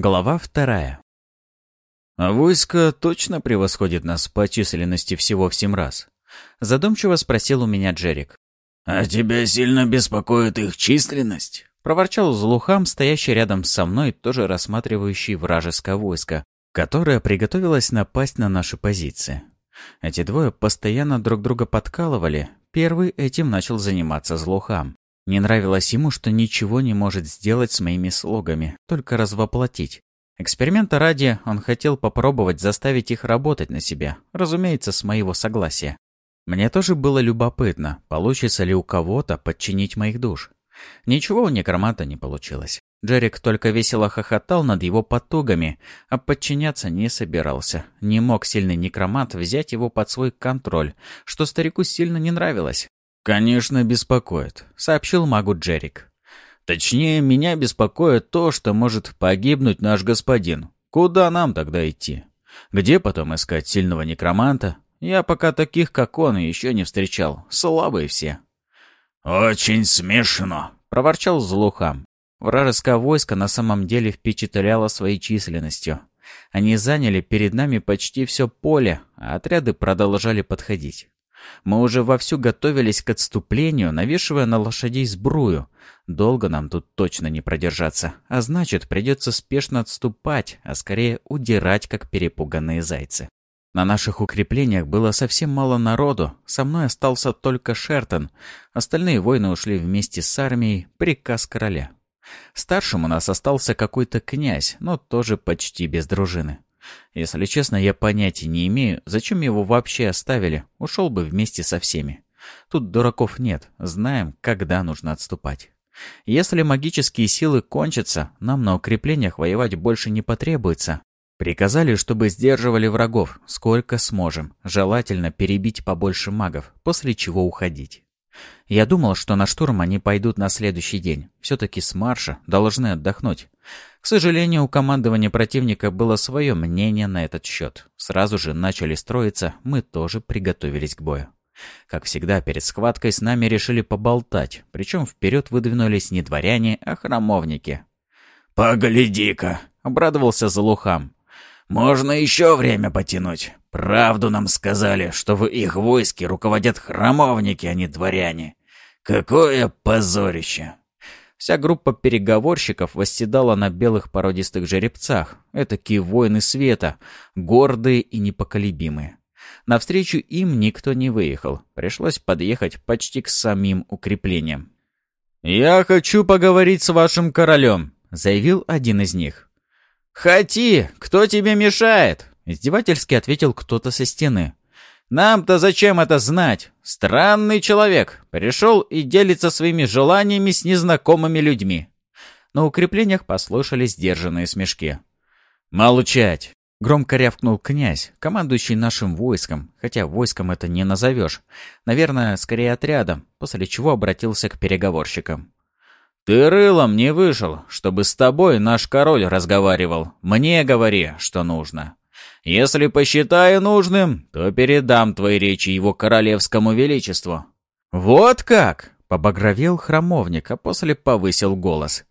Глава вторая. «Войско точно превосходит нас по численности всего в семь раз?» Задумчиво спросил у меня Джерик. «А тебя сильно беспокоит их численность?» Проворчал Злухам, стоящий рядом со мной, тоже рассматривающий вражеское войско, которое приготовилось напасть на наши позиции. Эти двое постоянно друг друга подкалывали. Первый этим начал заниматься Злухам. Не нравилось ему, что ничего не может сделать с моими слугами, только развоплотить. Эксперимента ради он хотел попробовать заставить их работать на себя, разумеется, с моего согласия. Мне тоже было любопытно, получится ли у кого-то подчинить моих душ. Ничего у некроманта не получилось. Джерик только весело хохотал над его потугами, а подчиняться не собирался. Не мог сильный некромант взять его под свой контроль, что старику сильно не нравилось. «Конечно, беспокоит», — сообщил магу Джерик. «Точнее, меня беспокоит то, что может погибнуть наш господин. Куда нам тогда идти? Где потом искать сильного некроманта? Я пока таких, как он, еще не встречал. Слабые все». «Очень смешно», — проворчал Злухам. Вражеское войско на самом деле впечатляло своей численностью. Они заняли перед нами почти все поле, а отряды продолжали подходить. Мы уже вовсю готовились к отступлению, навешивая на лошадей сбрую. Долго нам тут точно не продержаться, а значит, придется спешно отступать, а скорее удирать, как перепуганные зайцы. На наших укреплениях было совсем мало народу, со мной остался только Шертон, остальные воины ушли вместе с армией, приказ короля. Старшим у нас остался какой-то князь, но тоже почти без дружины. Если честно, я понятия не имею, зачем его вообще оставили. Ушел бы вместе со всеми. Тут дураков нет, знаем, когда нужно отступать. Если магические силы кончатся, нам на укреплениях воевать больше не потребуется. Приказали, чтобы сдерживали врагов, сколько сможем. Желательно перебить побольше магов, после чего уходить. Я думал, что на штурм они пойдут на следующий день. Все-таки с марша должны отдохнуть. К сожалению, у командования противника было свое мнение на этот счет. Сразу же начали строиться, мы тоже приготовились к бою. Как всегда, перед схваткой с нами решили поболтать, причем вперед выдвинулись не дворяне, а храмовники. «Погляди-ка!» — обрадовался Залухам. «Можно еще время потянуть. Правду нам сказали, что в их войске руководят храмовники, а не дворяне. Какое позорище!» Вся группа переговорщиков восседала на белых породистых жеребцах. Этакие воины света, гордые и непоколебимые. Навстречу им никто не выехал. Пришлось подъехать почти к самим укреплениям. «Я хочу поговорить с вашим королем», — заявил один из них. «Хоти! Кто тебе мешает?» — издевательски ответил кто-то со стены. Нам-то зачем это знать? Странный человек. Пришел и делится своими желаниями с незнакомыми людьми. На укреплениях послышались сдержанные смешки. «Молчать!» — громко рявкнул князь, командующий нашим войском, хотя войском это не назовешь. Наверное, скорее отрядом, после чего обратился к переговорщикам. «Ты рылом не вышел, чтобы с тобой наш король разговаривал. Мне говори, что нужно. Если посчитаю нужным, то передам твои речи его королевскому величеству». «Вот как!» — побагровел храмовник, а после повысил голос.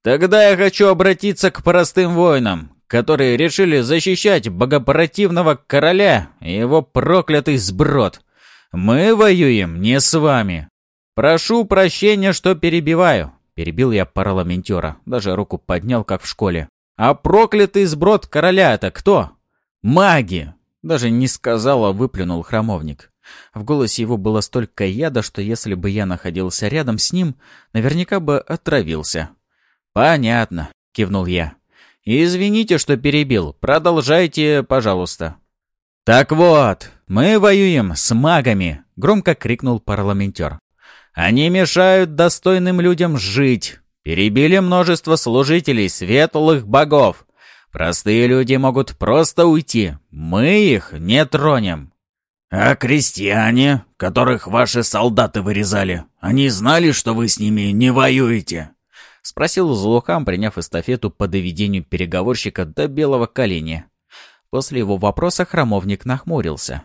«Тогда я хочу обратиться к простым воинам, которые решили защищать богопротивного короля и его проклятый сброд. Мы воюем не с вами. Прошу прощения, что перебиваю». Перебил я парламентера, даже руку поднял, как в школе. «А проклятый сброд короля это кто?» «Маги!» Даже не сказал, а выплюнул храмовник. В голосе его было столько яда, что если бы я находился рядом с ним, наверняка бы отравился. «Понятно», — кивнул я. «Извините, что перебил. Продолжайте, пожалуйста». «Так вот, мы воюем с магами», — громко крикнул парламентер. «Они мешают достойным людям жить. Перебили множество служителей светлых богов. Простые люди могут просто уйти. Мы их не тронем. А крестьяне, которых ваши солдаты вырезали, они знали, что вы с ними не воюете? Спросил Злухам, приняв эстафету по доведению переговорщика до белого коленя. После его вопроса храмовник нахмурился.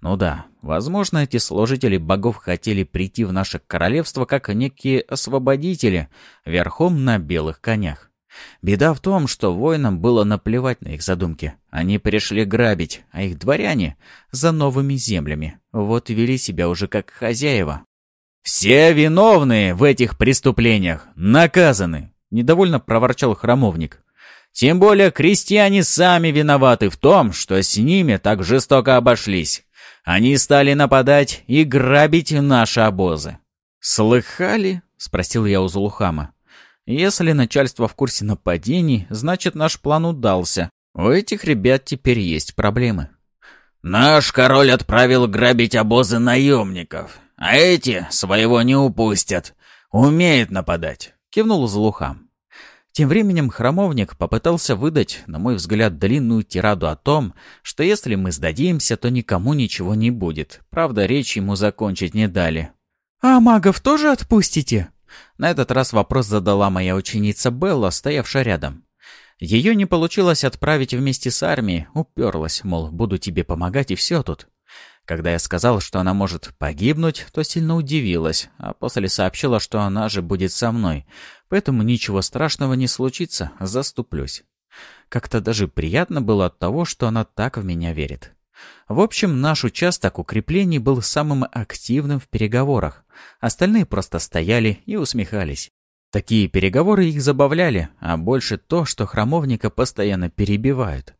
Ну да, возможно, эти служители богов хотели прийти в наше королевство как некие освободители, верхом на белых конях. Беда в том, что воинам было наплевать на их задумки. Они пришли грабить, а их дворяне — за новыми землями. Вот вели себя уже как хозяева. «Все виновные в этих преступлениях наказаны!» — недовольно проворчал храмовник. «Тем более крестьяне сами виноваты в том, что с ними так жестоко обошлись. Они стали нападать и грабить наши обозы». «Слыхали?» — спросил я у Зулухама. Если начальство в курсе нападений, значит наш план удался. У этих ребят теперь есть проблемы. Наш король отправил грабить обозы наемников, а эти своего не упустят. Умеет нападать, кивнул Злухам. Тем временем храмовник попытался выдать, на мой взгляд, длинную тираду о том, что если мы сдадимся, то никому ничего не будет. Правда, речь ему закончить не дали. «А магов тоже отпустите?» На этот раз вопрос задала моя ученица Белла, стоявшая рядом. Ее не получилось отправить вместе с армией, уперлась, мол, буду тебе помогать и все тут. Когда я сказал, что она может погибнуть, то сильно удивилась, а после сообщила, что она же будет со мной, поэтому ничего страшного не случится, заступлюсь. Как-то даже приятно было от того, что она так в меня верит. В общем, наш участок укреплений был самым активным в переговорах. Остальные просто стояли и усмехались. Такие переговоры их забавляли, а больше то, что храмовника постоянно перебивают.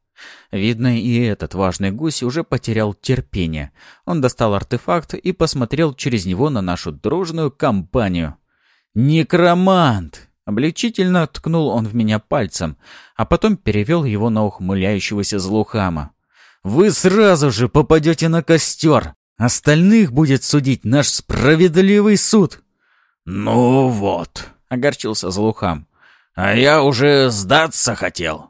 Видно, и этот важный гусь уже потерял терпение. Он достал артефакт и посмотрел через него на нашу дружную компанию. «Некромант!» Облегчительно ткнул он в меня пальцем, а потом перевел его на ухмыляющегося злухама. Вы сразу же попадете на костер. Остальных будет судить наш справедливый суд. Ну вот, огорчился Злухам. А я уже сдаться хотел.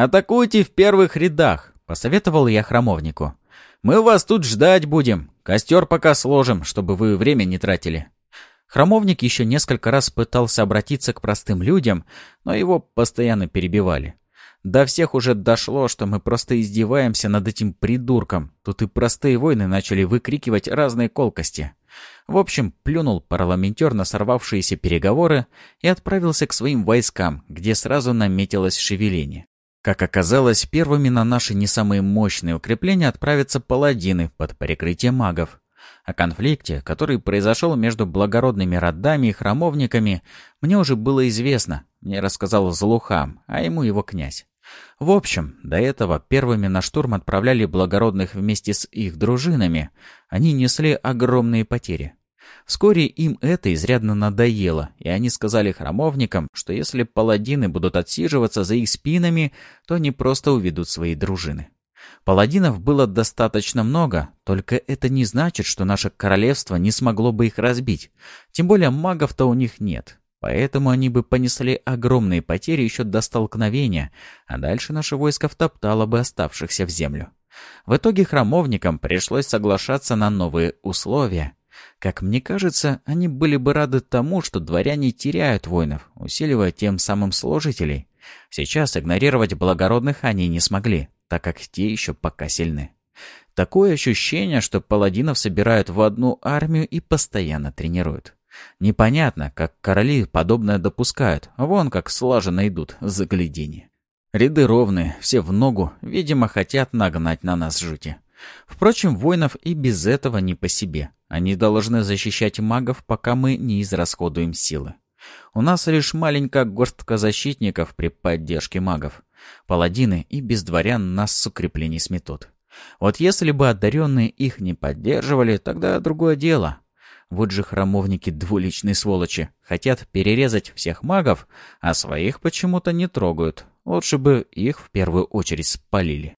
Атакуйте в первых рядах, посоветовал я храмовнику. Мы вас тут ждать будем. Костер пока сложим, чтобы вы время не тратили. Храмовник еще несколько раз пытался обратиться к простым людям, но его постоянно перебивали. До всех уже дошло, что мы просто издеваемся над этим придурком. Тут и простые воины начали выкрикивать разные колкости. В общем, плюнул парламентер на сорвавшиеся переговоры и отправился к своим войскам, где сразу наметилось шевеление. Как оказалось, первыми на наши не самые мощные укрепления отправятся паладины под прикрытие магов. О конфликте, который произошел между благородными родами и храмовниками, мне уже было известно. Мне рассказал Злухам, а ему его князь. В общем, до этого первыми на штурм отправляли благородных вместе с их дружинами. Они несли огромные потери. Вскоре им это изрядно надоело, и они сказали храмовникам, что если паладины будут отсиживаться за их спинами, то они просто уведут свои дружины. Паладинов было достаточно много, только это не значит, что наше королевство не смогло бы их разбить. Тем более магов-то у них нет. Поэтому они бы понесли огромные потери еще до столкновения, а дальше наше войско втоптало бы оставшихся в землю. В итоге храмовникам пришлось соглашаться на новые условия. Как мне кажется, они были бы рады тому, что дворяне теряют воинов, усиливая тем самым служителей. Сейчас игнорировать благородных они не смогли, так как те еще пока сильны. Такое ощущение, что паладинов собирают в одну армию и постоянно тренируют. Непонятно, как короли подобное допускают. Вон как слаженно идут, загляденье. Ряды ровные, все в ногу, видимо, хотят нагнать на нас жути. Впрочем, воинов и без этого не по себе. Они должны защищать магов, пока мы не израсходуем силы. У нас лишь маленькая горстка защитников при поддержке магов. Паладины и без дворян нас с укреплений сметут. Вот если бы одаренные их не поддерживали, тогда другое дело. Вот же храмовники двуличные сволочи. Хотят перерезать всех магов, а своих почему-то не трогают. Лучше бы их в первую очередь спалили.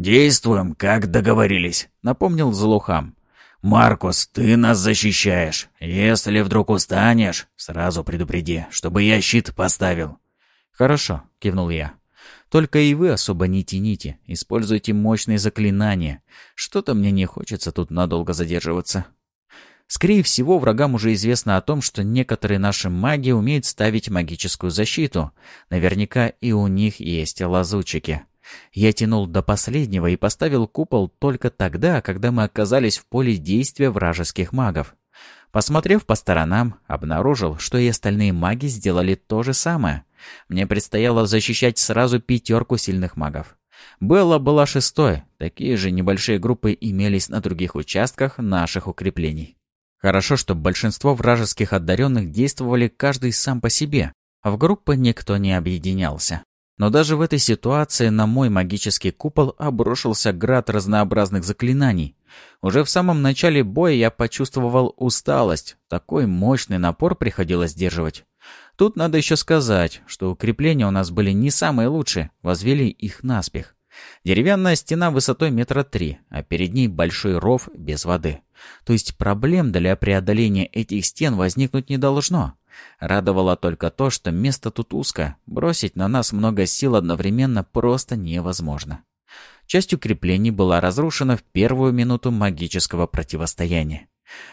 «Действуем, как договорились», — напомнил Злухам. «Маркус, ты нас защищаешь. Если вдруг устанешь, сразу предупреди, чтобы я щит поставил». «Хорошо», — кивнул я. «Только и вы особо не тяните. Используйте мощные заклинания. Что-то мне не хочется тут надолго задерживаться». Скорее всего, врагам уже известно о том, что некоторые наши маги умеют ставить магическую защиту. Наверняка и у них есть лазутчики. Я тянул до последнего и поставил купол только тогда, когда мы оказались в поле действия вражеских магов. Посмотрев по сторонам, обнаружил, что и остальные маги сделали то же самое. Мне предстояло защищать сразу пятерку сильных магов. Белла была шестой, такие же небольшие группы имелись на других участках наших укреплений. Хорошо, что большинство вражеских одаренных действовали каждый сам по себе, а в группы никто не объединялся. Но даже в этой ситуации на мой магический купол обрушился град разнообразных заклинаний. Уже в самом начале боя я почувствовал усталость. Такой мощный напор приходилось сдерживать. Тут надо еще сказать, что укрепления у нас были не самые лучшие, возвели их наспех. Деревянная стена высотой метра три, а перед ней большой ров без воды. То есть проблем для преодоления этих стен возникнуть не должно. Радовало только то, что место тут узко, бросить на нас много сил одновременно просто невозможно. Часть укреплений была разрушена в первую минуту магического противостояния.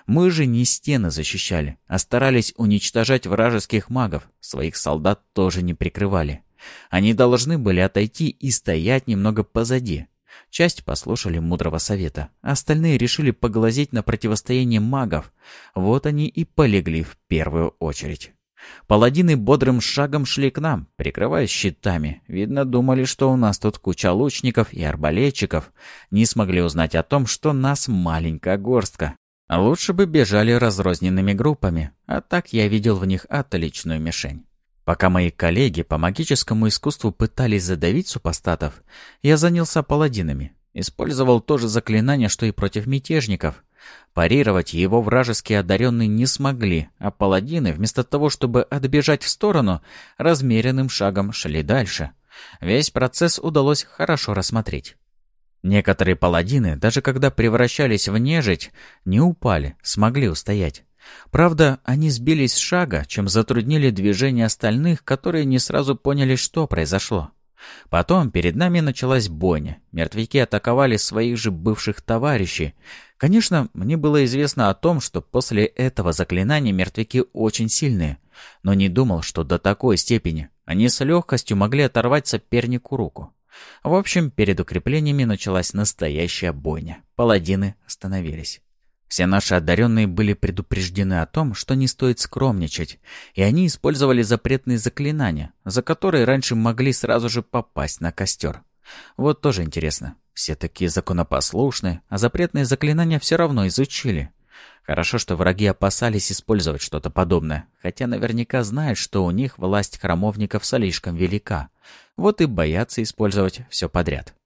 Мы же не стены защищали, а старались уничтожать вражеских магов, своих солдат тоже не прикрывали. Они должны были отойти и стоять немного позади. Часть послушали мудрого совета, остальные решили поглазеть на противостояние магов. Вот они и полегли в первую очередь. Паладины бодрым шагом шли к нам, прикрываясь щитами. Видно, думали, что у нас тут куча лучников и арбалетчиков. Не смогли узнать о том, что нас маленькая горстка. Лучше бы бежали разрозненными группами, а так я видел в них отличную мишень. Пока мои коллеги по магическому искусству пытались задавить супостатов, я занялся паладинами. Использовал то же заклинание, что и против мятежников. Парировать его вражеские одаренные не смогли, а паладины, вместо того, чтобы отбежать в сторону, размеренным шагом шли дальше. Весь процесс удалось хорошо рассмотреть. Некоторые паладины, даже когда превращались в нежить, не упали, смогли устоять. Правда, они сбились с шага, чем затруднили движение остальных, которые не сразу поняли, что произошло. Потом перед нами началась бойня. Мертвяки атаковали своих же бывших товарищей. Конечно, мне было известно о том, что после этого заклинания мертвяки очень сильные, но не думал, что до такой степени. Они с легкостью могли оторвать сопернику руку. В общем, перед укреплениями началась настоящая бойня. Паладины остановились. Все наши одаренные были предупреждены о том, что не стоит скромничать, и они использовали запретные заклинания, за которые раньше могли сразу же попасть на костер. Вот тоже интересно. Все такие законопослушные, а запретные заклинания все равно изучили. Хорошо, что враги опасались использовать что-то подобное, хотя наверняка знают, что у них власть храмовников слишком велика. Вот и боятся использовать все подряд.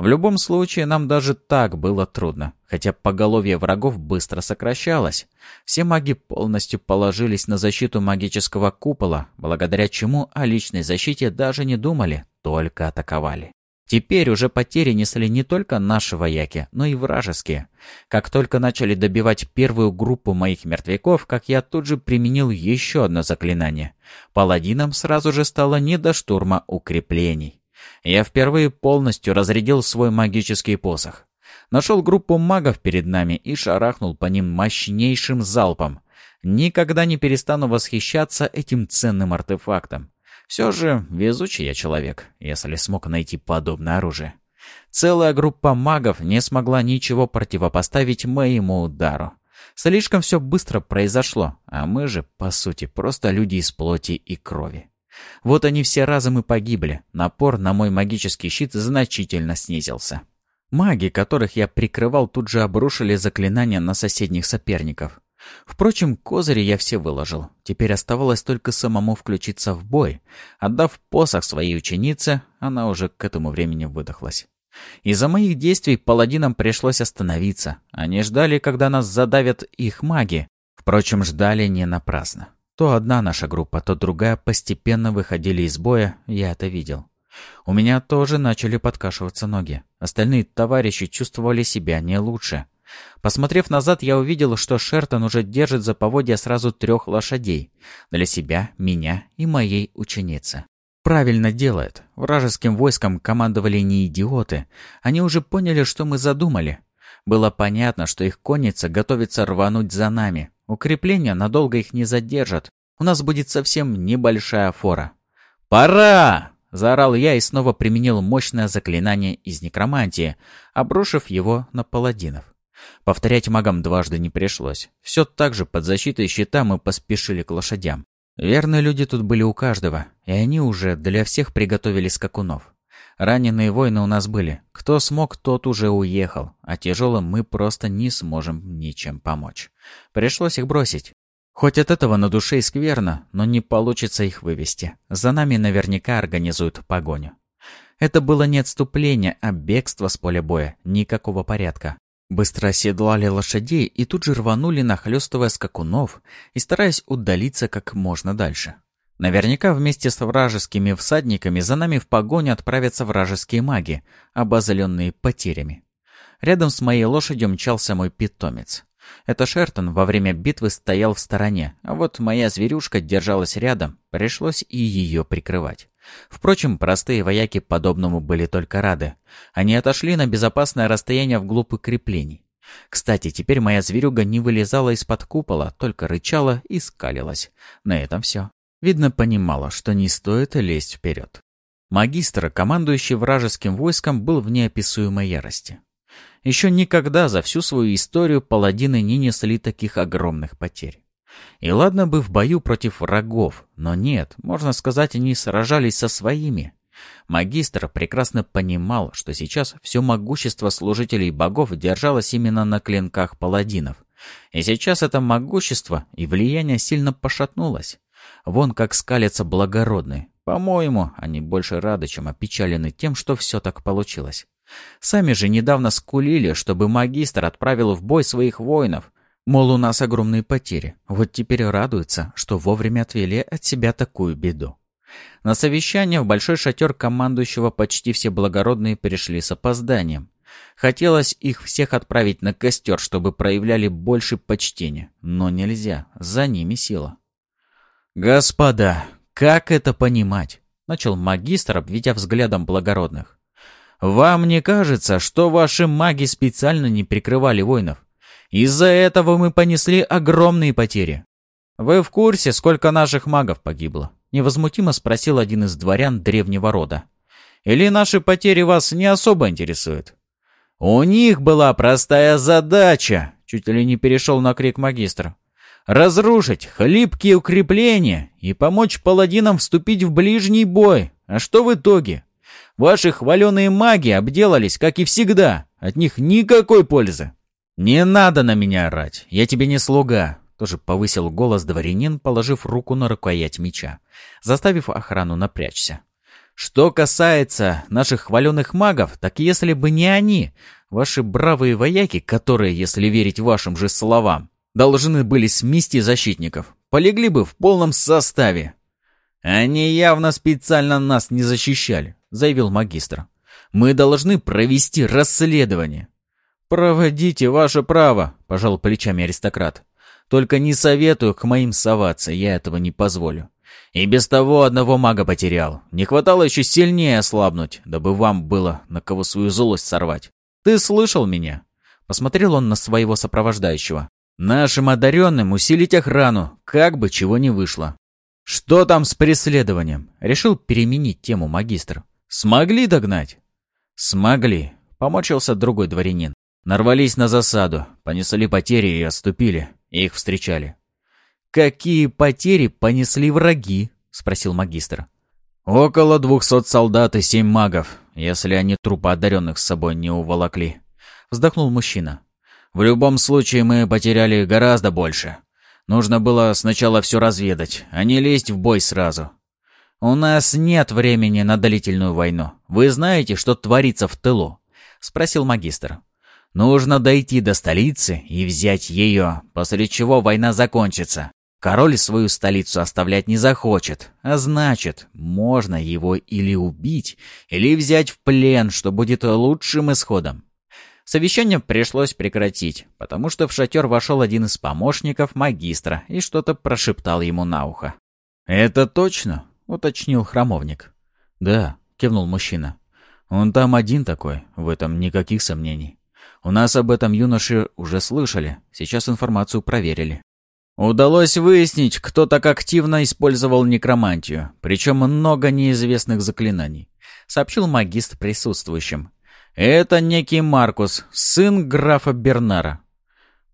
В любом случае, нам даже так было трудно, хотя поголовье врагов быстро сокращалось. Все маги полностью положились на защиту магического купола, благодаря чему о личной защите даже не думали, только атаковали. Теперь уже потери несли не только наши вояки, но и вражеские. Как только начали добивать первую группу моих мертвяков, как я тут же применил еще одно заклинание. Паладинам сразу же стало не до штурма укреплений. Я впервые полностью разрядил свой магический посох. Нашел группу магов перед нами и шарахнул по ним мощнейшим залпом. Никогда не перестану восхищаться этим ценным артефактом. Все же везучий я человек, если смог найти подобное оружие. Целая группа магов не смогла ничего противопоставить моему удару. Слишком все быстро произошло, а мы же, по сути, просто люди из плоти и крови. Вот они все разом и погибли. Напор на мой магический щит значительно снизился. Маги, которых я прикрывал, тут же обрушили заклинания на соседних соперников. Впрочем, козыри я все выложил. Теперь оставалось только самому включиться в бой. Отдав посох своей ученице, она уже к этому времени выдохлась. Из-за моих действий паладинам пришлось остановиться. Они ждали, когда нас задавят их маги. Впрочем, ждали не напрасно. То одна наша группа, то другая постепенно выходили из боя, я это видел. У меня тоже начали подкашиваться ноги. Остальные товарищи чувствовали себя не лучше. Посмотрев назад, я увидел, что Шертон уже держит за поводья сразу трех лошадей. Для себя, меня и моей ученицы. Правильно делает. Вражеским войском командовали не идиоты. Они уже поняли, что мы задумали. Было понятно, что их конница готовится рвануть за нами. Укрепления надолго их не задержат. У нас будет совсем небольшая фора. «Пора!» — заорал я и снова применил мощное заклинание из некромантии, обрушив его на паладинов. Повторять магам дважды не пришлось. Все так же под защитой щита мы поспешили к лошадям. Верные люди тут были у каждого, и они уже для всех приготовили скакунов. Раненые воины у нас были. Кто смог, тот уже уехал, а тяжелым мы просто не сможем ничем помочь. Пришлось их бросить. Хоть от этого на душе и скверно, но не получится их вывести. За нами наверняка организуют погоню. Это было не отступление, а бегство с поля боя. Никакого порядка. Быстро оседлали лошадей и тут же рванули, нахлёстывая скакунов и стараясь удалиться как можно дальше. Наверняка вместе с вражескими всадниками за нами в погоню отправятся вражеские маги, обозленные потерями. Рядом с моей лошадью мчался мой питомец. Это Шертон во время битвы стоял в стороне, а вот моя зверюшка держалась рядом, пришлось и ее прикрывать. Впрочем, простые вояки подобному были только рады. Они отошли на безопасное расстояние вглубь укреплений. Кстати, теперь моя зверюга не вылезала из-под купола, только рычала и скалилась. На этом все. Видно, понимала, что не стоит лезть вперед. Магистр, командующий вражеским войском, был в неописуемой ярости. Еще никогда за всю свою историю паладины не несли таких огромных потерь. И ладно бы в бою против врагов, но нет, можно сказать, они сражались со своими. Магистр прекрасно понимал, что сейчас все могущество служителей богов держалось именно на клинках паладинов. И сейчас это могущество и влияние сильно пошатнулось. Вон как скалятся благородные. По-моему, они больше рады, чем опечалены тем, что все так получилось. Сами же недавно скулили, чтобы магистр отправил в бой своих воинов, Мол, у нас огромные потери. Вот теперь радуются, что вовремя отвели от себя такую беду. На совещание в большой шатер командующего почти все благородные пришли с опозданием. Хотелось их всех отправить на костер, чтобы проявляли больше почтения. Но нельзя, за ними сила. «Господа, как это понимать?» — начал магистр, обведя взглядом благородных. «Вам не кажется, что ваши маги специально не прикрывали воинов? Из-за этого мы понесли огромные потери. Вы в курсе, сколько наших магов погибло? Невозмутимо спросил один из дворян древнего рода. Или наши потери вас не особо интересуют? У них была простая задача, чуть ли не перешел на крик магистра. Разрушить хлипкие укрепления и помочь паладинам вступить в ближний бой. А что в итоге? Ваши хваленые маги обделались, как и всегда. От них никакой пользы. «Не надо на меня орать, я тебе не слуга», — тоже повысил голос дворянин, положив руку на рукоять меча, заставив охрану напрячься. «Что касается наших хваленных магов, так если бы не они, ваши бравые вояки, которые, если верить вашим же словам, должны были смести защитников, полегли бы в полном составе». «Они явно специально нас не защищали», — заявил магистр. «Мы должны провести расследование. «Проводите ваше право», — пожал плечами аристократ. «Только не советую к моим соваться, я этого не позволю. И без того одного мага потерял. Не хватало еще сильнее ослабнуть, дабы вам было на кого свою злость сорвать. Ты слышал меня?» Посмотрел он на своего сопровождающего. «Нашим одаренным усилить охрану, как бы чего не вышло». «Что там с преследованием?» Решил переменить тему магистр. «Смогли догнать?» «Смогли», — помочился другой дворянин. Нарвались на засаду, понесли потери и отступили. Их встречали. «Какие потери понесли враги?» — спросил магистр. «Около двухсот солдат и семь магов, если они трупы одаренных с собой не уволокли», — вздохнул мужчина. «В любом случае мы потеряли гораздо больше. Нужно было сначала все разведать, а не лезть в бой сразу. У нас нет времени на длительную войну. Вы знаете, что творится в тылу?» — спросил магистр. Нужно дойти до столицы и взять ее, после чего война закончится. Король свою столицу оставлять не захочет, а значит, можно его или убить, или взять в плен, что будет лучшим исходом. Совещание пришлось прекратить, потому что в шатер вошел один из помощников магистра и что-то прошептал ему на ухо. «Это точно?» — уточнил храмовник. «Да», — кивнул мужчина. «Он там один такой, в этом никаких сомнений». У нас об этом юноши уже слышали, сейчас информацию проверили. Удалось выяснить, кто так активно использовал некромантию, причем много неизвестных заклинаний, сообщил магист присутствующим. Это некий Маркус, сын графа Бернара.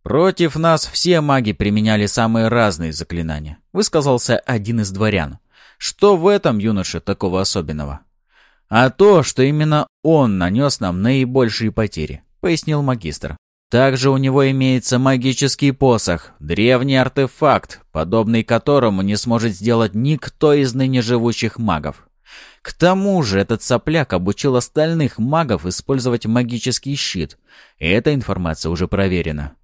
Против нас все маги применяли самые разные заклинания, высказался один из дворян. Что в этом, юноше, такого особенного? А то, что именно он нанес нам наибольшие потери, пояснил магистр. Также у него имеется магический посох, древний артефакт, подобный которому не сможет сделать никто из ныне живущих магов. К тому же этот сопляк обучил остальных магов использовать магический щит, и эта информация уже проверена.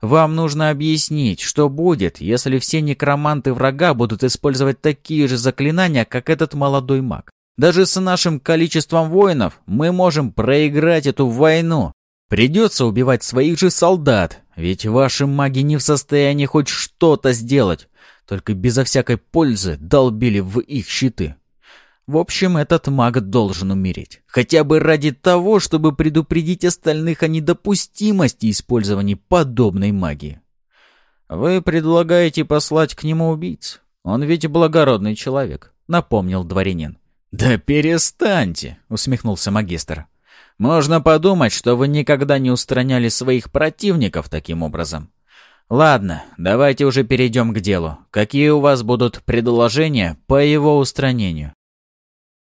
Вам нужно объяснить, что будет, если все некроманты врага будут использовать такие же заклинания, как этот молодой маг. Даже с нашим количеством воинов мы можем проиграть эту войну. Придется убивать своих же солдат, ведь ваши маги не в состоянии хоть что-то сделать, только безо всякой пользы долбили в их щиты. В общем, этот маг должен умереть. Хотя бы ради того, чтобы предупредить остальных о недопустимости использования подобной магии. «Вы предлагаете послать к нему убийц? Он ведь благородный человек», — напомнил дворянин. «Да перестаньте!» — усмехнулся магистр. «Можно подумать, что вы никогда не устраняли своих противников таким образом. Ладно, давайте уже перейдем к делу. Какие у вас будут предложения по его устранению?»